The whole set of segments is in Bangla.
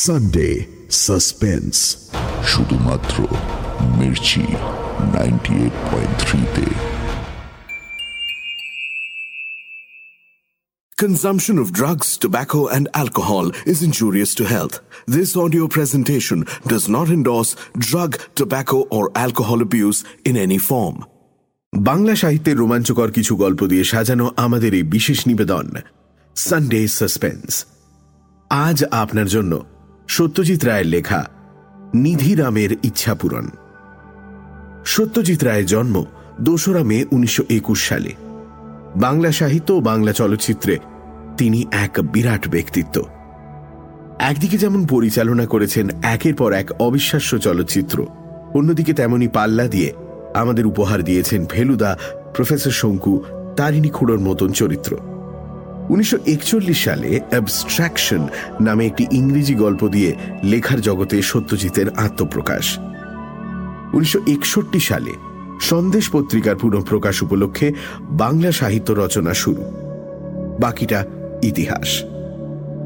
সানডে সাসপেন্স শুধুমাত্র মির্চি নাইনটি এইট পয়েন্ট থ্রিতে Consumption of drugs, tobacco, and alcohol is injurious to health. This audio presentation does not endorse drug, tobacco, or alcohol abuse in any form. Bangla সাহিত্যের রোমাঞ্চকর কিছু গল্প দিয়ে সাজানো আমাদের এই বিশেষ নিবেদন সানডে সাসপেন্স আজ আপনার জন্য সত্যজিৎ রায়ের লেখা নিধিরামের ইচ্ছা পূরণ। সত্যজিৎ রায়ের জন্ম দোসরা মে উনিশশো একুশ সালে। বাংলা সাহিত্য ও বাংলা চলচ্চিত্রে তিনি এক বিরাট ব্যক্তিত্ব। একদিকে যেমন পরিচালনা করেছেন একের পর এক অবিশ্বাস্য চলচ্চিত্র, অন্যদিকে তেমনি পাল্লা দিয়ে আমাদের উপহার দিয়েছেন ফেলুদা, প্রফেসর শঙ্কু, তারিণী খুঁড়োর মতন চরিত্র। উনিশশো একচল্লিশ সালে অ্যাবস্ট্রাকশন নামে একটি ইংরেজি গল্প দিয়ে লেখার জগতে সত্যজিতের আত্মপ্রকাশ। উনিশশো একষট্টি সালে সন্দেশ পত্রিকার পুনঃপ্রকাশ উপলক্ষে বাংলা সাহিত্য রচনা শুরু। বাকিটা ইতিহাস।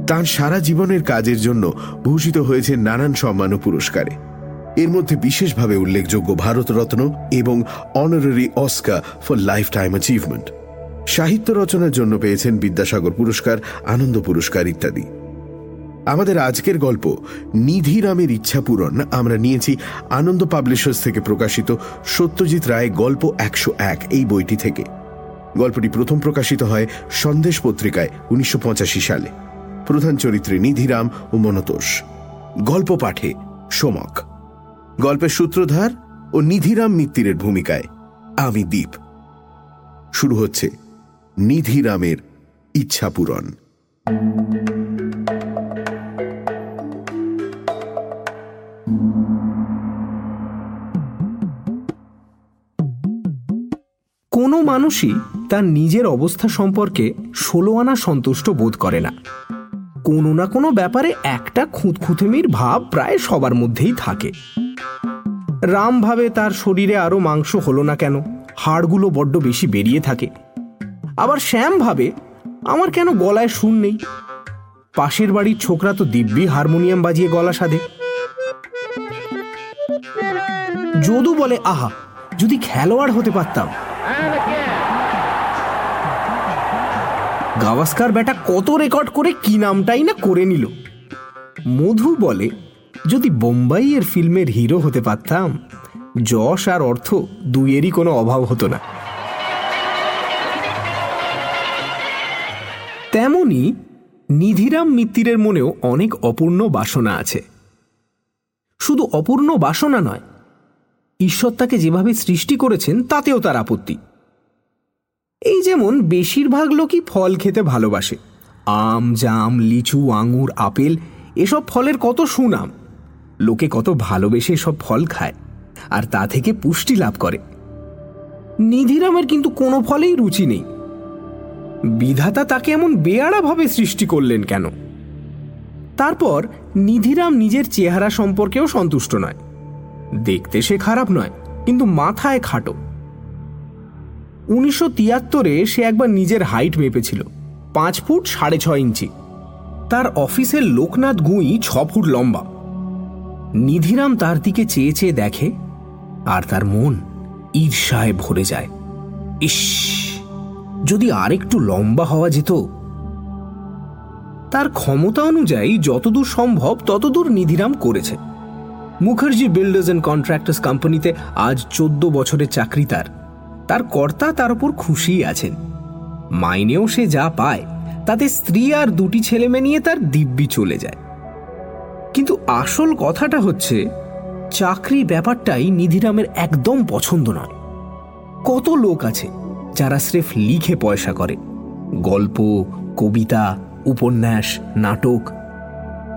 তার সারা জীবনের কাজের জন্য ভূষিত হয়েছে নানান সম্মান ও পুরস্কারে। এর মধ্যে বিশেষভাবে উল্লেখযোগ্য ভারতরত্ন এবং honorary Oscar for lifetime achievement সাহিত্য রচনার জন্য পেয়েছেন বিদ্যাসাগর পুরস্কার, আনন্দ পুরস্কার ইত্যাদি। আমাদের আজকের গল্প নিধিরামের ইচ্ছা পূরণ। আমরা নিয়েছি আনন্দ পাবলিশার্স থেকে প্রকাশিত সত্যজিৎ রায় গল্প একশো এক, এই বইটি থেকে। গল্পটি প্রথম প্রকাশিত হয় সন্দেশ পত্রিকায় উনিশশো পঁচাশি সালে। প্রধান চরিত্রে নিধিরাম ও মনতোষ। গল্প পাঠে সোমক। গল্পের সূত্রধার ও নিধিরাম মিত্তিরের ভূমিকায় আমি দ্বীপ শুরু হচ্ছে নিধিরামের ইচ্ছা পূরণ কোনো মানুষই তার নিজের অবস্থা সম্পর্কে ষোলো আনা সন্তুষ্ট বোধ করে না। কোনো না কোনো ব্যাপারে একটা খুঁতখুঁতেমির ভাব প্রায় সবার মধ্যেই থাকে। রাম ভাবে তার শরীরে আরও মাংস হলো না কেন? হাড়গুলো বড্ড বেশি বেরিয়ে থাকে। আবার শ্যাম ভাবে, আমার কেন গলায় সুর নেই? পাশের বাড়ির ছোকরা তো দিব্যি হারমোনিয়াম বাজিয়ে গলা সাধে। যদু বলে, আহা, যদি খেলোয়াড় হতে পারতাম। গাভাস্কার ব্যাটা কত রেকর্ড করে কি নামটাই না করে নিল। মধু বলে, যদি বোম্বাইয়ের ফিল্মের হিরো হতে পারতাম, যশ আর অর্থ দুইয়েরই কোনো অভাব হতো না। তেমনি নিধিরাম মিত্তিরের মনেও অনেক অপূর্ণ বাসনা আছে। শুধু অপূর্ণ বাসনা নয়, ঈশ্বর তাকে যেভাবে সৃষ্টি করেছেন, তাতেও তার আপত্তি। এই যেমন বেশিরভাগ লোকই ফল খেতে ভালোবাসে। আম, জাম, লিচু, আঙুর, আপেল, এসব ফলের কত সুনাম। লোকে কত ভালোবেসে সব ফল খায়, আর তা থেকে পুষ্টি লাভ করে। নিধিরামের কিন্তু কোনো ফলেই রুচি নেই। বিধাতা তাকে এমন বেয়াড়াভাবে সৃষ্টি করলেন কেন? তারপর নিধিরাম নিজের চেহারা সম্পর্কেও সন্তুষ্ট নয়। দেখতে সে খারাপ নয়, কিন্তু মাথায় খাটো। উনিশশো তিয়াত্তরে সে একবার নিজের হাইট মেপেছিল, পাঁচ ফুট সাড়ে ছয় ইঞ্চি। তার অফিসের লোকনাথ গুঁই ছ ফুট লম্বা। নিধিরাম তার দিকে চেয়ে চেয়ে দেখে, আর তার মন ঈর্ষায় ভরে যায়। ইস! যদি আরেকটু লম্বা হওয়া যেত। তার ক্ষমতা অনুযায়ী যতদূর সম্ভব ততদূর নিধিরাম করেছে। মুখার্জি বিল্ডার্স অ্যান্ড কন্ট্রাক্টার্স কোম্পানিতে আজ চোদ্দ বছরের চাকরি তার। তার কর্তা তার উপর খুশিই আছেন। মাইনেও সে যা পায়, তাতে স্ত্রী আর দুটি ছেলে মেয়ে নিয়ে তার দিব্যি চলে যায়। কিন্তু আসল কথাটা হচ্ছে চাকরি ব্যাপারটাই নিধিরামের একদম পছন্দ নয়। কত লোক আছে যারা স্রেফ লিখে পয়সা করে। গল্প, কবিতা, উপন্যাস, নাটক,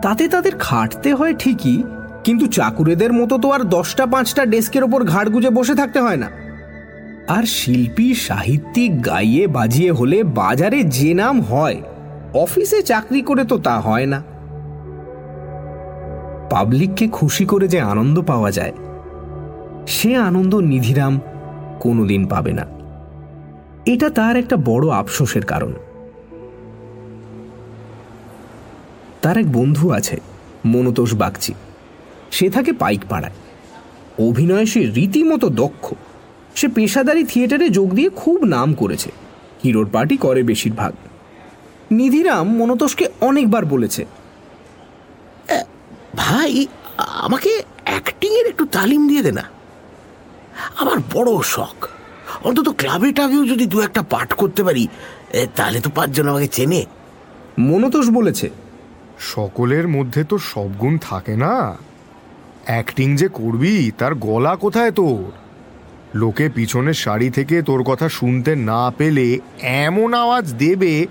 তাতে তাদের খাটতে হয় ঠিকই, কিন্তু চাকুরেদের মতো তো আর দশটা পাঁচটা ডেস্কের ওপর ঘাড় গুজে বসে থাকতে হয় না। আর শিল্পী, সাহিত্যিক গাইয়ে বাজিয়ে হলে বাজারে যে নাম হয়, অফিসে চাকরি করে তো তা হয় না। পাবলিককে খুশি করে যে আনন্দ পাওয়া যায়, সে আনন্দ নিধিরাম কোনোদিন পাবে না। এটা তার একটা বড় আফসোসের কারণ। তার এক বন্ধু আছে, মনতোষ বাগচি। সে থাকে পাইক পাড়ায়। অভিনয়ে সে রীতিমতো দক্ষ। সে পেশাদারি থিয়েটারে যোগ দিয়ে খুব নাম করেছে। হিরোর পার্টি করে বেশিরভাগ। নিধিরাম মনতোষকে অনেকবার বলেছে। ভাই, আমাকে অ্যাক্টিং এর একটু তালিম দিয়ে দে না। আমার বড় শখ। অন্তত ক্লাবে টাবেও যদি দু একটা পাঠ করতে পারি এ, তাহলে তো পাঁচজন আমাকে চেনে। মনতোষ বলেছে সকলের মধ্যে তো সব গুণ থাকে না। অ্যাক্টিং যে করবি তার গলা কোথায় তোর? লোকে পিছনের শাড়ি থেকে তোর কথা শুনতে না পেলে এমন আওয়াজ দেবে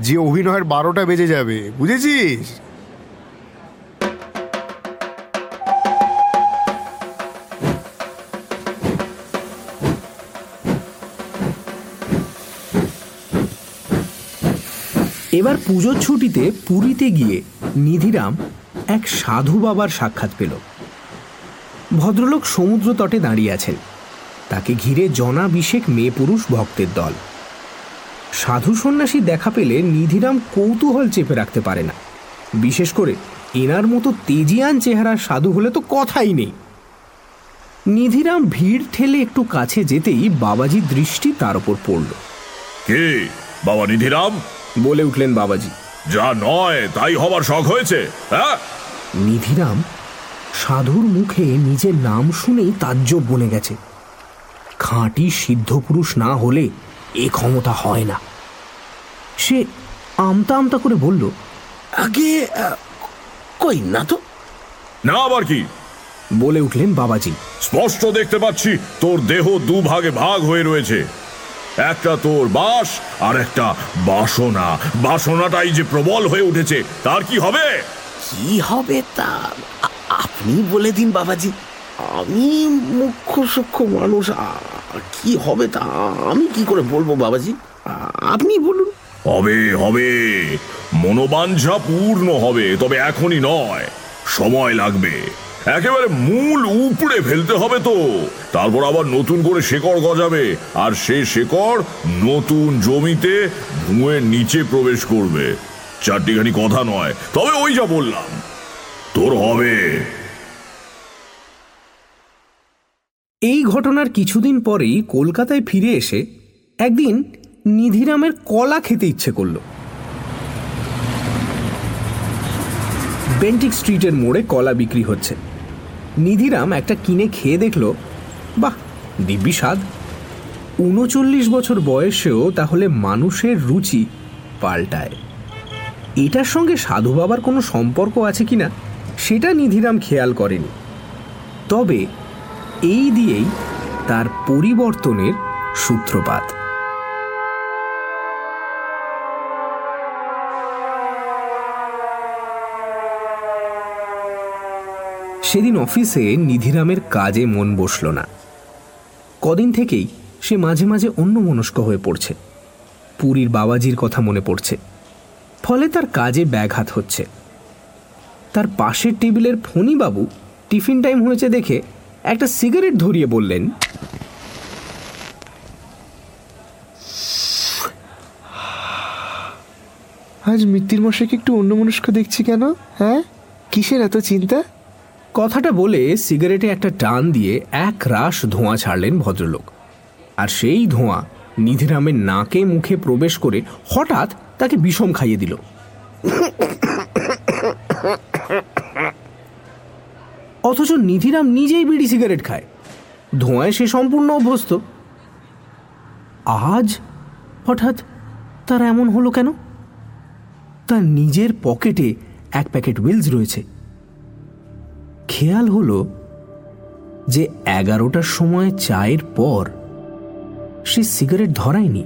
যে অভিনয়ের বারোটা বেজে যাবে বুঝেছিস? এবার পুজোর ছুটিতে পুরীতে গিয়ে নিধিরাম এক সাধু বাবার সাক্ষাৎ পেল। ভদ্রলোক সমুদ্র তটে দাঁড়িয়ে আছেন। তাকে ঘিরে জনাভিষেক মেয়ে পুরুষ ভক্তের দল। সাধু সন্ন্যাসী দেখা পেলে নিধিরাম কৌতূহল চেপে রাখতে পারে না। বিশেষ করে এনার মতো তেজিয়ান চেহারার সাধু হলে তো কথাই নেই। নিধিরাম ভিড় ঠেলে একটু কাছে যেতেই বাবাজি দৃষ্টি তার উপর পড়ল। কে? বাবা নিধিরাম? বলে উঠলেন বাবাজি। যা নয় তাই হবার শখ হয়েছে হ্যাঁ? নিধিরাম সাধুর মুখে নিজের নাম শুনেই তাজ্জব বনে গেছে। খাঁটি সিদ্ধপুরুষ না হলে এ ক্ষমতা হয় না। সে আমতা আমতা করে বলল আগে কই না তো? না আবার কি? বলে উঠলেন বাবাজি। স্পষ্ট দেখতে পাচ্ছি তোর দেহ দুভাগে ভাগ হয়ে রয়েছে। একটা তোর বাস আর একটা বাসনা। বাসনাটাই যে প্রবল হয়ে উঠেছে তার কি হবে? কি হবে তা? আপনি বলে দিন বাবাজি। আমি মুখ্য সূক্ষ্ম মানুষ কি হবে তা? আমি কি করে বলব বাবাজি? আপনি বলুন। হবে হবে। মনোবাঞ্ছা পূর্ণ হবে তবে এখনই নয়। সময় লাগবে। একেবারে মূল উপড়ে ফেলতে হবে তো। তারপর আবার নতুন করে শেকড় গজাবে, আর সেই শেকড় নতুন জমিতে ভুঁয়ের নিচে প্রবেশ করবে। চারটিখানি কথা নয়, তবে ওই যা বললাম। তোর হবে। এই ঘটনার কিছুদিন পরেই কলকাতায় ফিরে এসে একদিন নিধিরামের কলা খেতে ইচ্ছে করল। বেন্টিক স্ট্রিটের মোড়ে কলা বিক্রি হচ্ছে। নিধিরাম একটা কিনে খেয়ে দেখল, বাহ, দিব্যি স্বাদ। উনচল্লিশ বছর বয়সেও তাহলে মানুষের রুচি পাল্টায়। এটার সঙ্গে সাধু বাবার কোনো সম্পর্ক আছে কিনা, সেটা নিধিরাম খেয়াল করেনি। তবে এই দিয়েই তার পরিবর্তনের সূত্রপাত। সেদিন অফিসে নিধিরামের কাজে মন বসল না। কদিন থেকেই সে মাঝে মাঝে অন্য মনস্ক হয়ে পড়ছে। পুরীর বাবাজির কথা মনে পড়ছে। ফলে তার কাজে ব্যাঘাত হচ্ছে। তার পাশের টেবিলের ফণিবাবু টিফিন টাইম হয়েছে দেখে একটা সিগারেট ধরিয়ে বললেন, আজ মৃত্যুর মশাইকে একটু অন্যমনস্ক দেখছি কেন হ্যাঁ? কিসের এত চিন্তা? কথাটা বলে সিগারেটে একটা টান দিয়ে এক রাশ ধোঁয়া ছাড়লেন ভদ্রলোক। আর সেই ধোঁয়া নিধিরামের নাকে মুখে প্রবেশ করে হঠাৎ তাকে বিষম খাইয়ে দিল। অথচ নিধিরাম নিজেই বিড়ি সিগারেট খায়। ধোঁয়ায় সে সম্পূর্ণ অভ্যস্ত। আজ হঠাৎ তার এমন হলো কেন? তার নিজের পকেটে এক প্যাকেট উইলস রয়েছে। খেয়াল হলো যে এগারোটার সময় চায়ের পর সে সিগারেট ধরায়নি।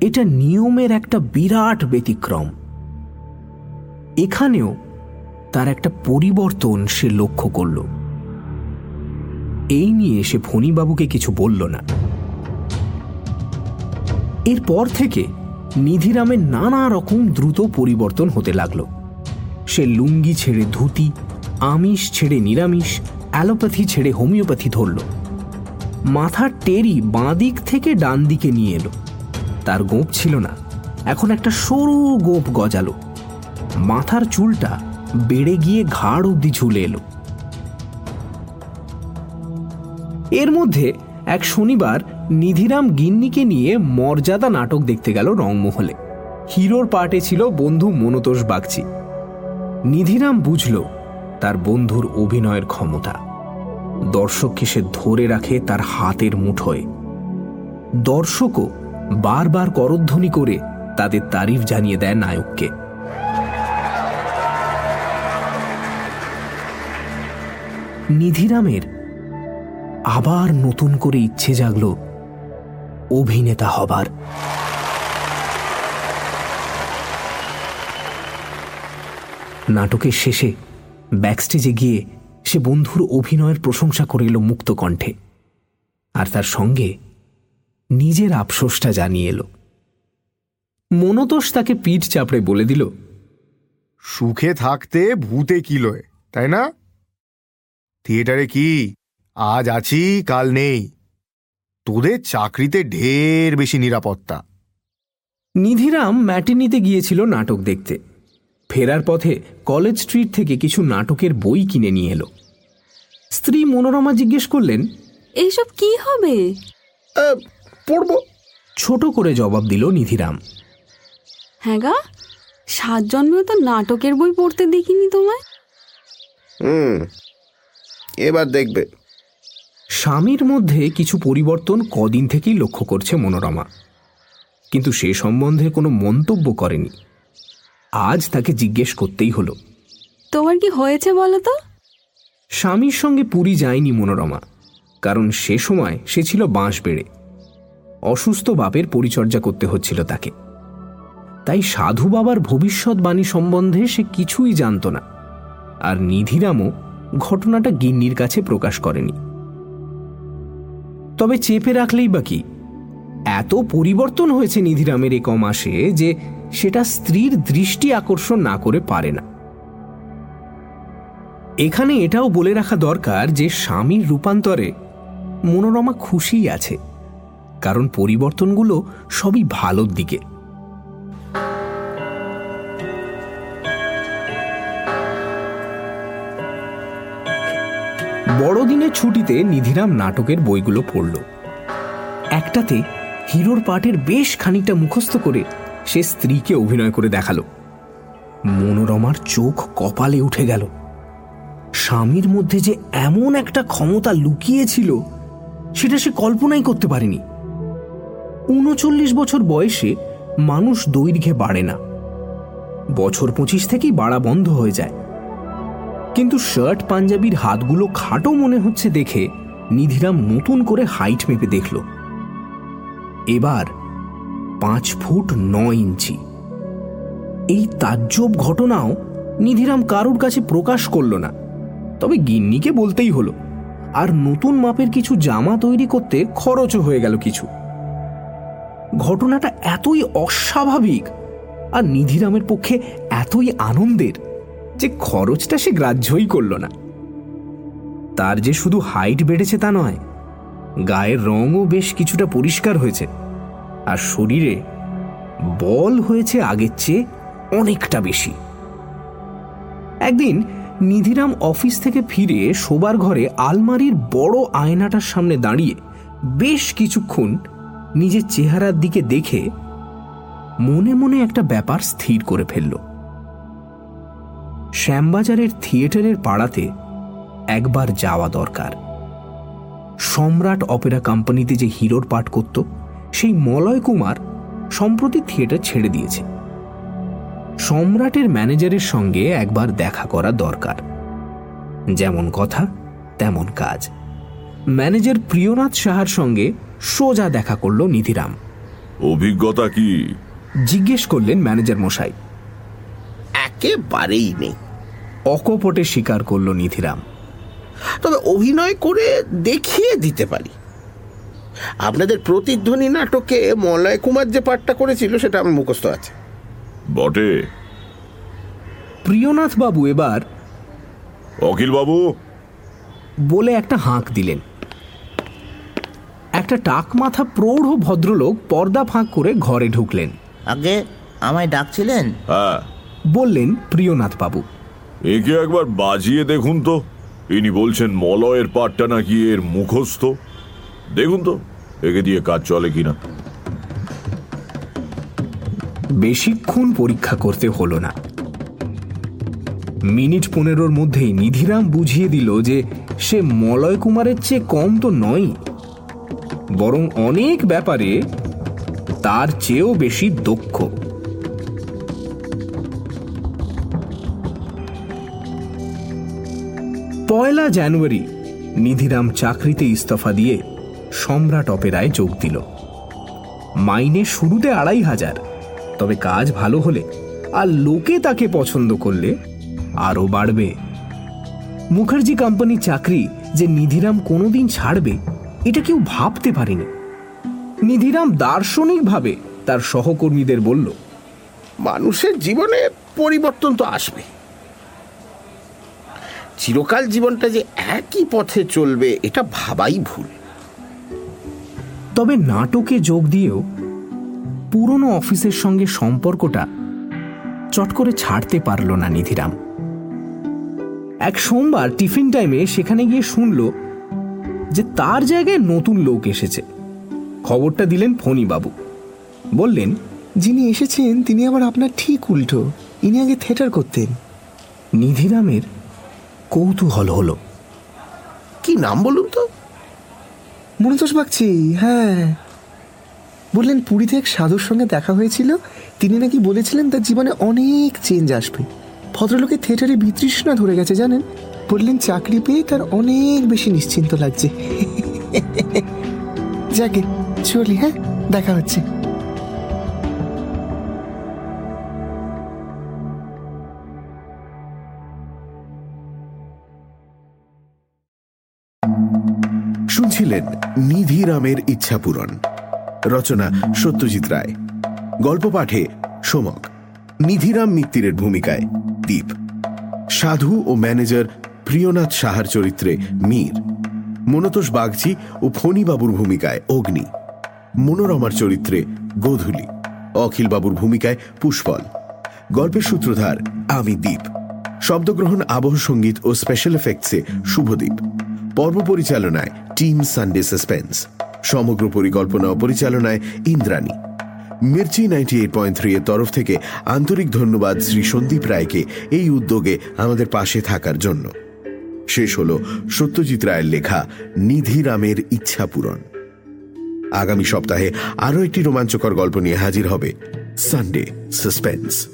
এটা নিয়মের একটা বিরাট ব্যতিক্রম। এখানেও তার একটা পরিবর্তন সে লক্ষ্য করল। এই নিয়ে সে ফণিবাবুকে কিছু বলল না। এরপর থেকে নিধিরামের নানা রকম দ্রুত পরিবর্তন হতে লাগল। সে লুঙ্গি ছেড়ে ধুতি আমিষ ছেড়ে নিরামিষ, অ্যালোপ্যাথি ছেড়ে হোমিওপ্যাথি ধরল। মাথার টেরি বাঁ দিক থেকে ডান দিকে নিয়ে এলো। তার গোপ ছিল না, এখন একটা সরু গোপ গজালো। মাথার চুলটা বেড়ে গিয়ে ঘাড় অব্দি ঝুলে এলো। এর মধ্যে এক শনিবার নিধিরাম গিন্নিকে নিয়ে মর্যাদা নাটক দেখতে গেল রংমহলে। হিরোর পার্টে ছিল বন্ধু মনতোষ বাগচি। নিধিরাম বুঝল তার বন্ধুর অভিনয়ের ক্ষমতা। দর্শককে সে ধরে রাখে তার হাতের মুঠোয়? দর্শকও বারবার করধ্বনি করে তাদের তারিফ জানিয়ে দেয় নায়ককে। নিধিরামের আবার নতুন করে ইচ্ছে জাগল অভিনেতা হবার। নাটকের শেষে ব্যাকস্টেজে গিয়ে সে বন্ধুর অভিনয়ের প্রশংসা করে এলো মুক্ত কণ্ঠে। আর তার সঙ্গে নিজের আফসোসটা জানিয়ে এলো। মনতোষ তাকে পিঠ চাপড়ে বলে দিল সুখে থাকতে ভূতে কিলোয় তাই না? থিয়েটারে কি আজ আছি কাল নেই। তোদের চাকরিতে ঢের বেশি নিরাপত্তা। নিধিরাম ম্যাটিনিতে গিয়েছিল নাটক দেখতে। ফেরার পথে কলেজ স্ট্রিট থেকে কিছু নাটকের বই কিনে নিয়ে এলো। স্ত্রী মনোরমা জিজ্ঞেস করলেন এইসব কি হবে? পড়ব। ছোট করে জবাব দিল নিধিরাম। হ্যাঁ গা সাত জন্মেও তো নাটকের বই পড়তে দেখিনি তোমায়? হুম এবার দেখবে। স্বামীর মধ্যে কিছু পরিবর্তন কদিন থেকেই লক্ষ্য করছে মনোরমা। কিন্তু সে সম্বন্ধে কোনো মন্তব্য করেনি। আজ তাকে জিজ্ঞেস করতেই হলো। তোমার কি হয়েছে বলো তো? স্বামীর সঙ্গে পুরী যায়নি মনোরমা কারণ সে সময় সে ছিল বাঁশ বেড়ে অসুস্থ বাপের পরিচর্যা করতে হচ্ছিল তাকে। তাই সাধু বাবার ভবিষ্যৎবাণী সম্বন্ধে সে কিছুই জানত না আর নিধিরামও ঘটনাটা গিন্নির কাছে প্রকাশ করেনি। তবে চেপে রাখলেই বা কি? এত পরিবর্তন হয়েছে নিধিরামের এ কমাসে যে সেটা স্ত্রীর দৃষ্টি আকর্ষণ না করে পারে না। এখানে এটাও বলে রাখা দরকার যে স্বামীর রূপান্তরে মনোরমা খুশিই আছে, কারণ পরিবর্তনগুলো সবই ভালোর দিকে। বড়দিনের ছুটিতে নিধিরাম নাটকের বইগুলো পড়ল। একটাতে হিরোর পার্টের বেশ খানিকটা মুখস্থ করে সে স্ত্রীকে অভিনয় করে দেখাল। মনোরমার চোখ কপালে উঠে গেল। স্বামীর মধ্যে যে এমন একটা ক্ষমতা লুকিয়েছিল সেটা সে কল্পনাই করতে পারেনি। উনচল্লিশ বছর বয়সে মানুষ দৈর্ঘ্যে বাড়ে না। বছর পঁচিশ থেকেই বাড়া বন্ধ হয়ে যায়। কিন্তু শার্ট পাঞ্জাবির হাতগুলো খাটো মনে হচ্ছে দেখে নিধিরাম নতুন করে হাইট মেপে দেখল। এবার পাঁচ ফুট নয় ইঞ্চি। এই তাজ্জব ঘটনাও নিধিরাম কারুর কাছে প্রকাশ করল না। তবে গিন্নিকে বলতেই হলো, আর নতুন মাপের কিছু জামা তৈরি করতে খরচও হয়ে গেল কিছু। ঘটনাটা এতই অস্বাভাবিক, আর নিধিরামের পক্ষে এতই আনন্দের, যে খরচটা সে গ্রাহ্যই করল না। তার যে শুধু হাইট বেড়েছে তা নয়, গায়ের রঙও বেশ কিছুটা পরিষ্কার হয়েছে। আর শরীরে বল হয়েছে আগের চেয়ে অনেকটা বেশি। একদিন নিধিরাম অফিস থেকে ফিরে শোবার ঘরে আলমারির বড় আয়নাটার সামনে দাঁড়িয়ে বেশ কিছুক্ষণ নিজের চেহারার দিকে দেখে মনে মনে একটা ব্যাপার স্থির করে ফেলল। শ্যামবাজারের থিয়েটারের পাড়াতে একবার যাওয়া দরকার। সম্রাট অপেরা কোম্পানিতে যে হিরোর পাঠ করত সেই মলয় কুমার সম্প্রতি থিয়েটার ছেড়ে দিয়েছে। সম্রাটের ম্যানেজারের সঙ্গে একবার দেখা করা দরকার। যেমন কথা তেমন কাজ। ম্যানেজার প্রিয়নাথ সাহার সঙ্গে সোজা দেখা করল নিধিরাম। অভিজ্ঞতা কি? জিজ্ঞেস করলেন ম্যানেজার মশাই। একেবারেই নেই। অকপটে স্বীকার করল নিধিরাম। তবে অভিনয় করে দেখিয়ে দিতে পারি। আপনাদের প্রতিধ্বনি নাটকে মলয় কুমার যে পাঠটা করেছিল সেটা আমার মুখস্থ আছে। বটে। প্রিয়নাথ বাবু এবার অখিল বাবু বলে একটা হাঁক দিলেন। একটা টাক মাথা প্রৌঢ় ভদ্রলোক পর্দা ফাঁক করে ঘরে ঢুকলেন। আগে আমায় ডাকছিলেন? হ্যাঁ। বললেন প্রিয়নাথ বাবু। একে একবার বাজিয়ে দেখুন তো। ইনি বলছেন মলয়ের পাটটা নাকি এর মুখস্থ। দেখুন তো, একে দিয়ে কাজ চলে কিনা। বেশিক্ষণ পরীক্ষা করতে হলো না। মিনিট পনেরোর মধ্যেই নিধিরাম বুঝিয়ে দিল যে সে মলয় কুমারের চেয়ে কম তো নয়। বরং অনেক ব্যাপারে তার চেয়েও বেশি দক্ষ। পয়লা জানুয়ারি নিধিরাম চাকরিতে ইস্তফা দিয়ে সম্রাট অপেরায় যোগ দিল। মাইনে শুরুতে আড়াই হাজার, তবে কাজ ভালো হলে আর লোকে তাকে পছন্দ করলে আরও বাড়বে। মুখার্জি কোম্পানি চাকরি যে নিধিরাম কোনোদিন ছাড়বে, এটা কেউ ভাবতে পারেনি। নিধিরাম দার্শনিকভাবে তার সহকর্মীদের বলল, মানুষের জীবনে পরিবর্তন তো আসবে। চিরকাল জীবনটা যে একই পথে চলবে, এটা ভাবাই ভুল। তবে নাটকে যোগ দিয়েও পুরনো অফিসের সঙ্গে সম্পর্কটা চট করে ছাড়তে পারল না নিধিরাম। এক সোমবার টিফিন টাইমে সেখানে গিয়ে শুনল যে তার জায়গায় নতুন লোক এসেছে। খবরটা দিলেন ফণি বাবু বললেন, যিনি এসেছেন, তিনি আবার আপনার ঠিক উল্টো। ইনি আগে থিয়েটার করতেন। নিধিরামের কৌতূহল হলো। কি নাম বলুন তো? মনোতোষ বাগচি হ্যাঁ। বললেন, পুরীতে এক সাধুর সঙ্গে দেখা হয়েছিল। তিনি নাকি বলেছিলেন, তার জীবনে অনেক চেঞ্জ আসবে। ভদ্রলোকের থিয়েটারে বিতৃষ্ণা ধরে গেছে, জানেন? বললেন, চাকরি পেয়ে তার অনেক বেশি নিশ্চিন্ত লাগছে। যাকে চলি হ্যাঁ দেখা হচ্ছে। শুনছিলেন নিধিরামের ইচ্ছা পূরণ রচনা সত্যজিৎ রায়। গল্প পাঠে সোমক। নিধিরাম মিত্তিরের ভূমিকায় দ্বীপ সাধু ও ম্যানেজার প্রিয়নাথ সাহার চরিত্রে মীর। মনতোষ বাগচি ও ফণিবাবুর ভূমিকায় অগ্নি। মনোরমার চরিত্রে গোধূলি। অখিলবাবুর ভূমিকায় পুষ্পল। গল্পের সূত্রধার, আমি দ্বীপ শব্দগ্রহণ, আবহ সংগীত ও স্পেশাল এফেক্টসে শুভদ্বীপ পর্ব পরিচালনায় টিম সানডে সাসপেন্স সমগ্র পরিকল্পনা ও পরিচালনায় Indrani. Mirchi ninety eight point three এর তরফ থেকে আন্তরিক ধন্যবাদ শ্রী সন্দীপ রায়কে এই উদ্যোগে আমাদের পাশে থাকার জন্য। শেষ হল সত্যজিৎ রায়ের লেখা নিধিরামের ইচ্ছা পূরণ। আগামী সপ্তাহে আরও একটি রোমাঞ্চকর গল্প নিয়ে হাজির হবে সানডে সাসপেন্স